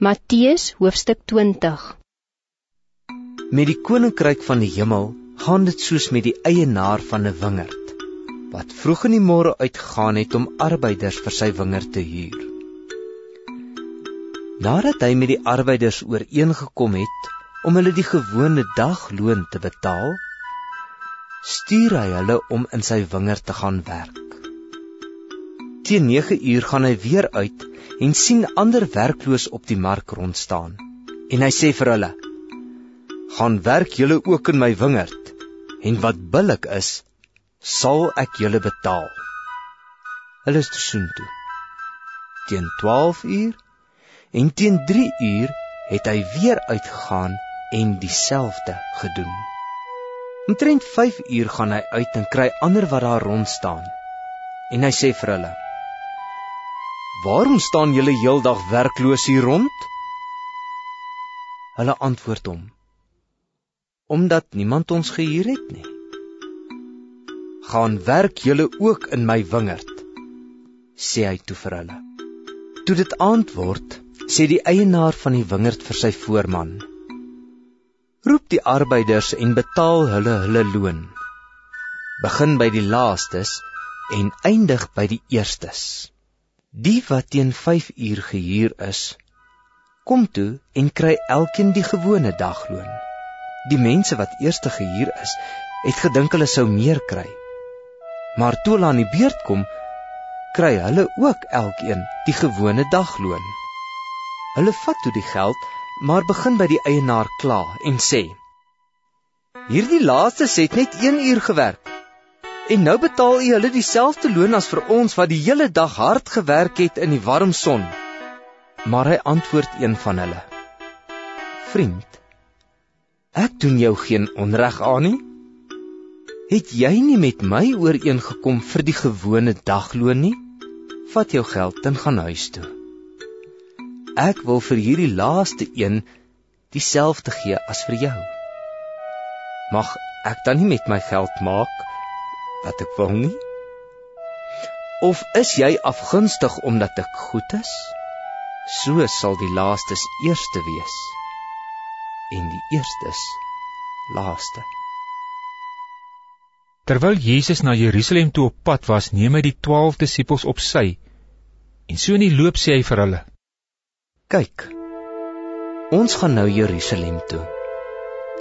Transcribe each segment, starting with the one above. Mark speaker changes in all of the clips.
Speaker 1: Matteus hoofstuk 20
Speaker 2: Met die koninkryk van die hemel gaan dit soos met die eienaar van 'n wingerd wat vroeg in die môre uitgegaan het om arbeiders vir sy wingerd te huur. Nadat hy met die arbeiders ooreengekom het om hulle die gewone dagloon te betaal, stuur hy hulle om in sy wingerd te gaan werk. Teen 9 uur gaan hy weer uit en sien ander werkloos op die mark rond staan. En hy sê vir hulle: "Gaan werk julle ook in my wingerd, en wat billik is, sal ek julle betaal." Hulle is toe toe. Teen 12 uur en teen 3 uur het hy weer uitgegaan en dieselfde gedoen. Omtrent 5 uur gaan hy uit en kry ander wat daar rond staan. En hy sê vir hulle: Waarom staan julle heeldag werkloos hier rond? Hulle antwoord hom: Omdat niemand ons gehuur het nie. Gaan werk julle ook in my wingerd, sê hy toe vir hulle. Toe dit aand word, sê die eienaar van die wingerd vir sy voorman: Roep die arbeiders en betaal hulle hulle loon. Begin by die laastes en eindig by die eerstes. Die wat teen 5 uur gehuur is, kom toe en kry elkeen die gewone dagloon. Die mense wat eerste gehuur is, het gedink hulle sou meer kry. Maar toe hulle aan die beurt kom, kry hulle ook elkeen die gewone dagloon. Hulle vat toe die geld, maar begin by die eienaar kla en sê: Hierdie laaste het net 1 uur gewerk. En nou betaal u hulle dieselfde loon as vir ons wat die hele dag hard gewerk het in die warm son. Maar hy antwoord een van hulle: Vriend, ek doen jou geen onreg aan nie. Het jy nie met my ooreengekom vir die gewone dagloon nie? Vat jou geld en gaan huis toe. Ek wil vir hierdie laaste een dieselfde gee as vir jou. Mag ek dan nie met my geld maak wat ek wil nie? Of is jy afgunstig omdat ek goed is? So sal die laastes eerste wees en die eerstes laaste.
Speaker 3: Terwyl Jesus na Jerusalem toe op pad was, neem hy die 12 disippels op sy en so in die loop sê hy vir hulle:
Speaker 2: "Kyk, ons gaan nou Jerusalem toe."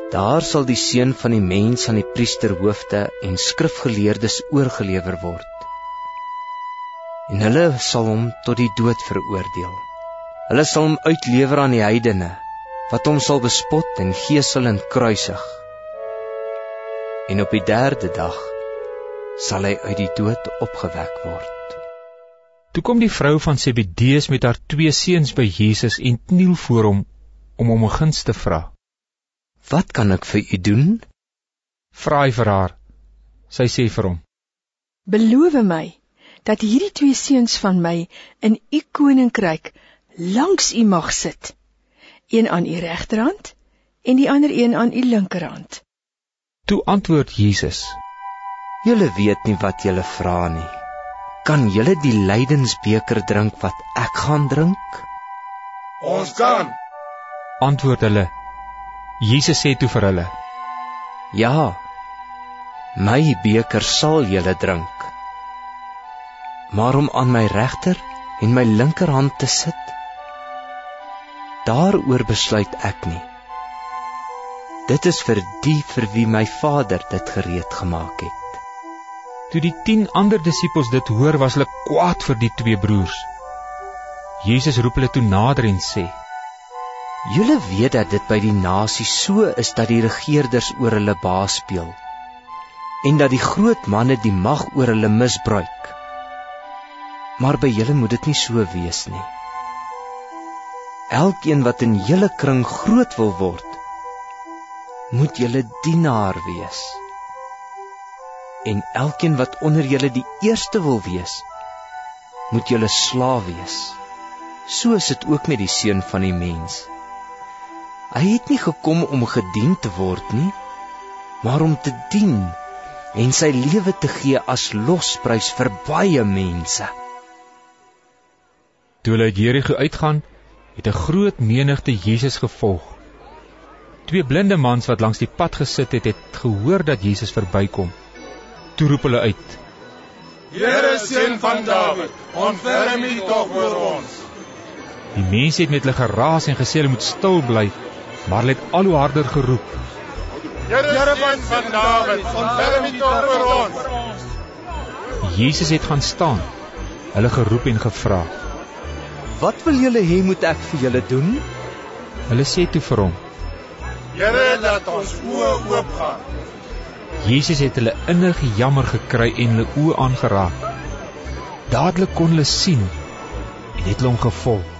Speaker 2: Daar sal die seun van die mens aan die priesterhoofde en skrifgeleerdes oorgelewer word. En hulle sal hom tot die dood veroordeel. Hulle sal hom uitlewer aan die heidene wat hom sal bespot en gesel en kruisig. En op die 3de dag sal hy uit die dood opgewek word.
Speaker 3: Toe kom die vrou van Zebedeus met haar twee seuns by Jesus en kniel voor hom om hom 'n guns te vra.
Speaker 2: Wat kan ek vir u doen?
Speaker 3: Vra hy vir haar. Sy sê vir hom:
Speaker 4: Beloof my dat hierdie twee seuns van my in u koninkryk langs u mag sit. Een aan u regterhand en die ander een aan u linkerhand.
Speaker 3: Toe antwoord Jesus:
Speaker 2: Julle weet nie wat julle vra nie. Kan julle die lydensbeker drink wat ek gaan drink?
Speaker 5: Ons kan.
Speaker 3: Antwoord hulle: Jesus sê toe vir hulle:
Speaker 2: Ja. My beker sal julle drink. Maar om aan my regter en my linkerhand te sit, daaroor besluit ek nie. Dit is vir die vir wie my Vader dit gereed gemaak het.
Speaker 3: Toe die 10 ander disippels dit hoor, was hulle kwaad vir die twee broers. Jesus roep hulle toe nader en sê:
Speaker 2: Julle weet dat dit by die nasie so is dat die regerders oor hulle baas speel en dat die groot manne die mag oor hulle misbruik. Maar by julle moet dit nie so wees nie. Elkeen wat in julle kring groot wil word, moet julle dienaar wees. En elkeen wat onder julle die eerste wil wees, moet julle slaaf wees. So is dit ook met die seun van die mens. Hy het nie gekom om gedien te word nie, maar om te dien en sy lewe te gee as losprys vir baie mense.
Speaker 3: Toe hulle uit Jerigo uitgaan, het 'n groot menigte Jesus gevolg. Twee blinde mans wat langs die pad gesit het, het gehoor dat Jesus verbykom. Toe roep hulle uit:
Speaker 5: Here seun van Dawid, ontferm U tog oor ons.
Speaker 3: Die mense het met hulle geraas en gesê hulle moet stil bly, maar hulle het al hoe harder geroep:
Speaker 5: Here van Dawid, ontferm U tog oor ons.
Speaker 3: Jesus het gaan staan, hulle geroep en gevra.
Speaker 2: "Wat wil julle hê moet ek vir julle doen?"
Speaker 3: Hulle sê toe vir hom:
Speaker 5: Here, laat ons oë oopgaan.
Speaker 3: Jesus het hulle innig jammer gekry en hulle oë aangeraak. Dadelik kon hulle sien en het hom gevolg.